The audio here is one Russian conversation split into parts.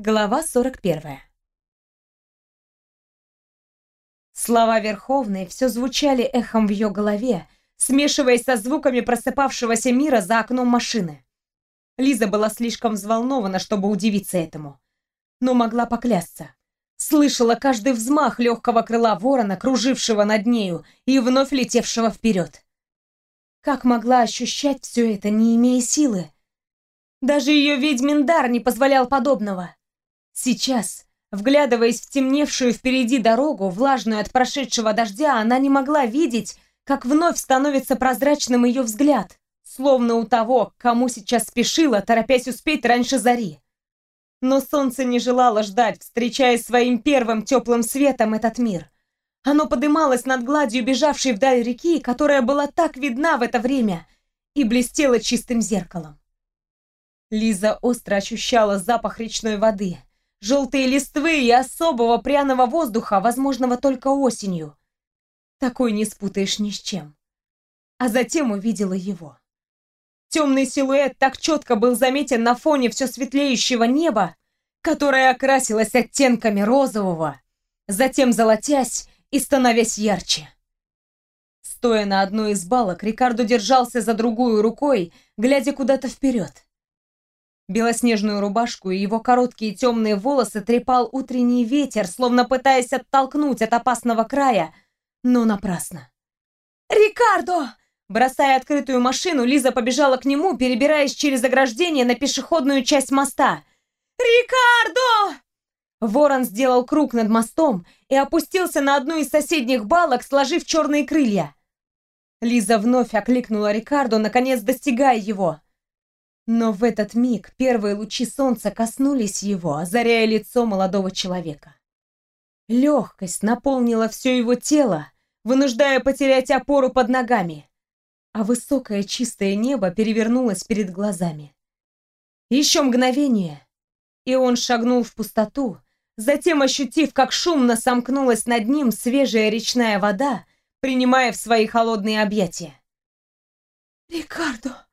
Глава 41. Слова Верховной все звучали эхом в ее голове, смешиваясь со звуками просыпавшегося мира за окном машины. Лиза была слишком взволнована, чтобы удивиться этому, но могла поклясться. Слышала каждый взмах легкого крыла ворона, кружившего над нею и вновь летевшего вперед. Как могла ощущать все это, не имея силы? Даже ее ведьмин дар не позволял подобного. Сейчас, вглядываясь в темневшую впереди дорогу, влажную от прошедшего дождя, она не могла видеть, как вновь становится прозрачным ее взгляд, словно у того, кому сейчас спешила, торопясь успеть раньше зари. Но солнце не желало ждать, встречая своим первым теплым светом этот мир. Оно подымалось над гладью бежавшей вдаль реки, которая была так видна в это время, и блестела чистым зеркалом. Лиза остро ощущала запах речной воды, желтые листвы и особого пряного воздуха, возможного только осенью. Такой не спутаешь ни с чем. А затем увидела его. Темный силуэт так четко был заметен на фоне все светлеющего неба, которое окрасилось оттенками розового, затем золотясь и становясь ярче. Стоя на одной из балок, Рикардо держался за другую рукой, глядя куда-то вперед. Белоснежную рубашку и его короткие темные волосы трепал утренний ветер, словно пытаясь оттолкнуть от опасного края, но напрасно. «Рикардо!» Бросая открытую машину, Лиза побежала к нему, перебираясь через ограждение на пешеходную часть моста. «Рикардо!» Ворон сделал круг над мостом и опустился на одну из соседних балок, сложив черные крылья. Лиза вновь окликнула Рикардо, наконец достигая его. Но в этот миг первые лучи солнца коснулись его, озаряя лицо молодого человека. Легкость наполнила все его тело, вынуждая потерять опору под ногами, а высокое чистое небо перевернулось перед глазами. Еще мгновение, и он шагнул в пустоту, затем ощутив, как шумно сомкнулась над ним свежая речная вода, принимая в свои холодные объятия. «Рикардо!»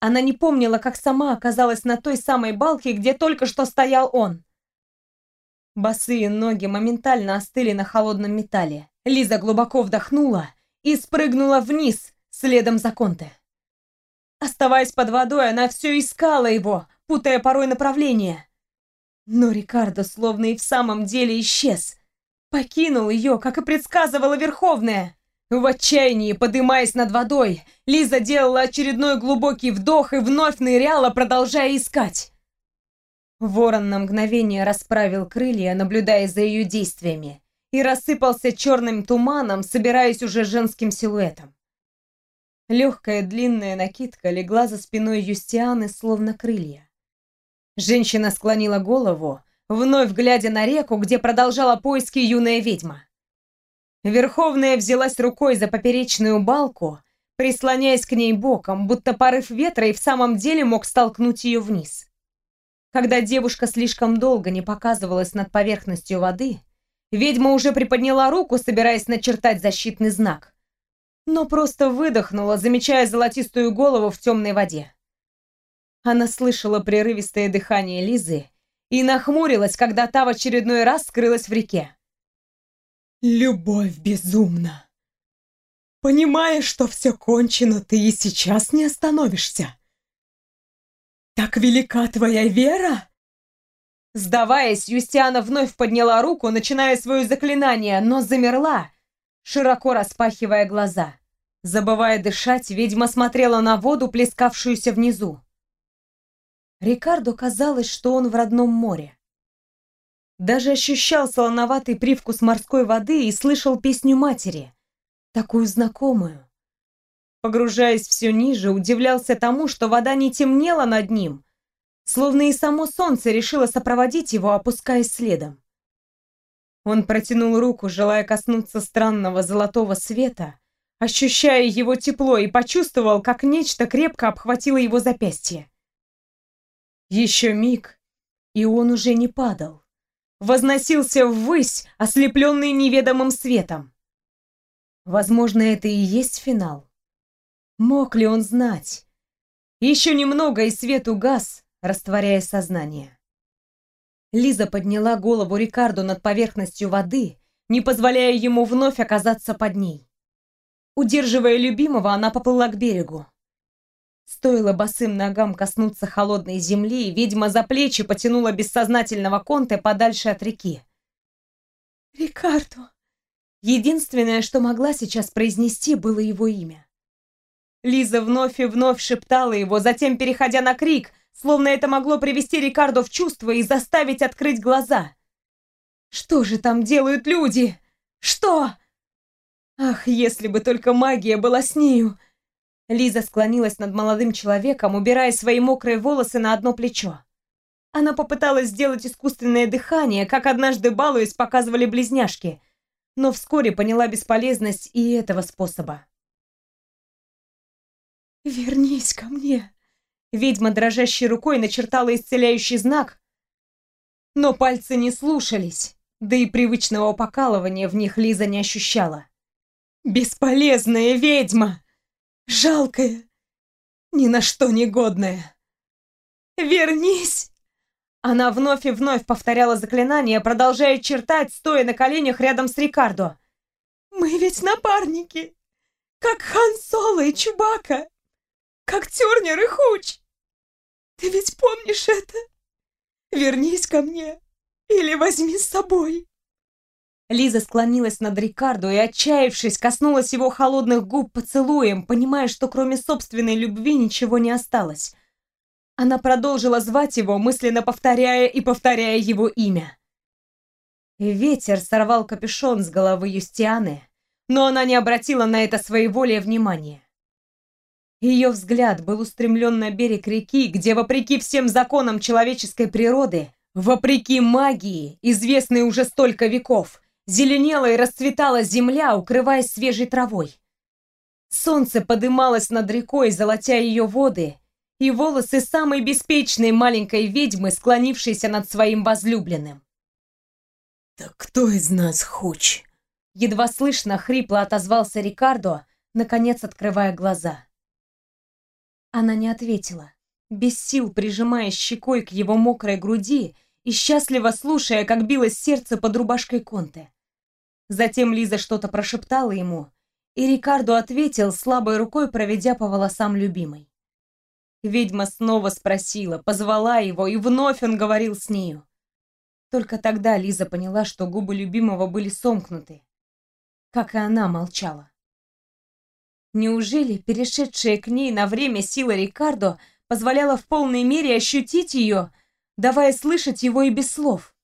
Она не помнила, как сама оказалась на той самой балке, где только что стоял он. Босые ноги моментально остыли на холодном металле. Лиза глубоко вдохнула и спрыгнула вниз, следом за Конте. Оставаясь под водой, она все искала его, путая порой направление. Но Рикардо словно и в самом деле исчез. Покинул ее, как и предсказывала Верховная. В отчаянии, подымаясь над водой, Лиза делала очередной глубокий вдох и вновь ныряла, продолжая искать. Ворон на мгновение расправил крылья, наблюдая за ее действиями, и рассыпался черным туманом, собираясь уже женским силуэтом. Легкая длинная накидка легла за спиной Юстианы, словно крылья. Женщина склонила голову, вновь глядя на реку, где продолжала поиски юная ведьма. Верховная взялась рукой за поперечную балку, прислоняясь к ней боком, будто порыв ветра и в самом деле мог столкнуть ее вниз. Когда девушка слишком долго не показывалась над поверхностью воды, ведьма уже приподняла руку, собираясь начертать защитный знак, но просто выдохнула, замечая золотистую голову в темной воде. Она слышала прерывистое дыхание Лизы и нахмурилась, когда та в очередной раз скрылась в реке. Любовь безумна. Понимая, что все кончено, ты и сейчас не остановишься. Так велика твоя вера? Сдаваясь, Юстиана вновь подняла руку, начиная свое заклинание, но замерла, широко распахивая глаза. Забывая дышать, ведьма смотрела на воду, плескавшуюся внизу. Рикарду казалось, что он в родном море. Даже ощущал солоноватый привкус морской воды и слышал песню матери, такую знакомую. Погружаясь все ниже, удивлялся тому, что вода не темнела над ним, словно и само солнце решило сопроводить его, опускаясь следом. Он протянул руку, желая коснуться странного золотого света, ощущая его тепло, и почувствовал, как нечто крепко обхватило его запястье. Еще миг, и он уже не падал возносился ввысь, ослепленный неведомым светом. Возможно, это и есть финал. Мог ли он знать? Еще немного, и свет угас, растворяя сознание. Лиза подняла голову Рикарду над поверхностью воды, не позволяя ему вновь оказаться под ней. Удерживая любимого, она поплыла к берегу. Стоило босым ногам коснуться холодной земли, ведьма за плечи потянула бессознательного Конте подальше от реки. «Рикардо!» Единственное, что могла сейчас произнести, было его имя. Лиза вновь и вновь шептала его, затем переходя на крик, словно это могло привести Рикардо в чувство и заставить открыть глаза. «Что же там делают люди? Что?» «Ах, если бы только магия была с нею!» Лиза склонилась над молодым человеком, убирая свои мокрые волосы на одно плечо. Она попыталась сделать искусственное дыхание, как однажды балуясь показывали близняшки, но вскоре поняла бесполезность и этого способа. «Вернись ко мне!» Ведьма дрожащей рукой начертала исцеляющий знак, но пальцы не слушались, да и привычного покалывания в них Лиза не ощущала. «Бесполезная ведьма!» Жалкая, ни на что не годная. Вернись! Она вновь и вновь повторяла заклинание, продолжая чертать, стоя на коленях рядом с Рикардо. Мы ведь напарники, как Хан Соло и Чубака, как Тернер и Хуч. Ты ведь помнишь это? Вернись ко мне или возьми с собой. Лиза склонилась над Рикардо и, отчаявшись, коснулась его холодных губ поцелуем, понимая, что кроме собственной любви ничего не осталось. Она продолжила звать его, мысленно повторяя и повторяя его имя. Ветер сорвал капюшон с головы Юстианы, но она не обратила на это своеволие внимания. Ее взгляд был устремлен на берег реки, где, вопреки всем законам человеческой природы, вопреки магии, известной уже столько веков, Зеленела и расцветала земля, укрываясь свежей травой. Солнце подымалось над рекой, золотя ее воды, и волосы самой беспечной маленькой ведьмы, склонившейся над своим возлюбленным. «Да кто из нас хуч?» Едва слышно, хрипло отозвался Рикардо, наконец открывая глаза. Она не ответила, без сил прижимая щекой к его мокрой груди и счастливо слушая, как билось сердце под рубашкой Конте. Затем Лиза что-то прошептала ему, и Рикардо ответил, слабой рукой проведя по волосам любимой. Ведьма снова спросила, позвала его, и вновь он говорил с нею. Только тогда Лиза поняла, что губы любимого были сомкнуты, как и она молчала. Неужели перешедшая к ней на время сила Рикардо позволяла в полной мере ощутить ее, давая слышать его и без слов?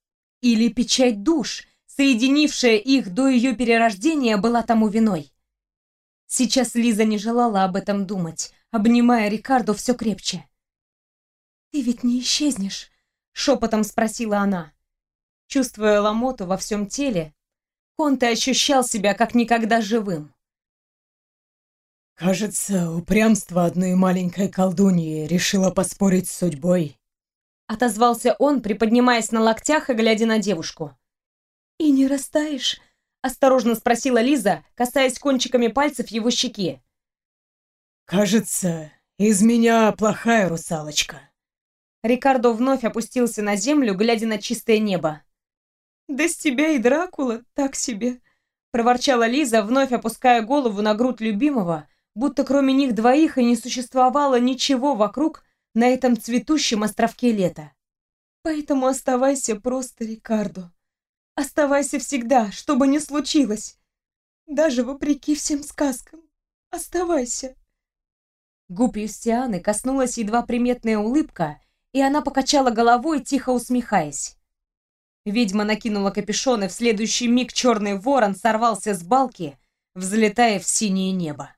Или печать душ — соединившая их до ее перерождения, была тому виной. Сейчас Лиза не желала об этом думать, обнимая Рикардо все крепче. «Ты ведь не исчезнешь?» — шепотом спросила она. Чувствуя ломоту во всем теле, Конте ощущал себя как никогда живым. «Кажется, упрямство одной маленькой колдуньи решило поспорить с судьбой», — отозвался он, приподнимаясь на локтях и глядя на девушку. «И не растаешь?» — осторожно спросила Лиза, касаясь кончиками пальцев его щеки. «Кажется, из меня плохая русалочка». Рикардо вновь опустился на землю, глядя на чистое небо. «Да с тебя и Дракула так себе», — проворчала Лиза, вновь опуская голову на грудь любимого, будто кроме них двоих и не существовало ничего вокруг на этом цветущем островке лета. «Поэтому оставайся просто, Рикардо. Оставайся всегда, что бы ни случилось. Даже вопреки всем сказкам. Оставайся. Губ Юстианы коснулась едва приметная улыбка, и она покачала головой, тихо усмехаясь. Ведьма накинула капюшон, и в следующий миг черный ворон сорвался с балки, взлетая в синее небо.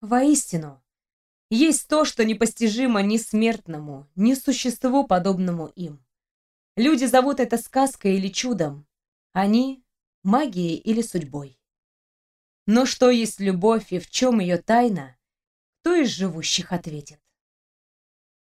Воистину, есть то, что непостижимо ни смертному, ни существу, подобному им. Люди зовут это сказкой или чудом. Они — магией или судьбой. Но что есть любовь и в чем ее тайна, кто из живущих ответит?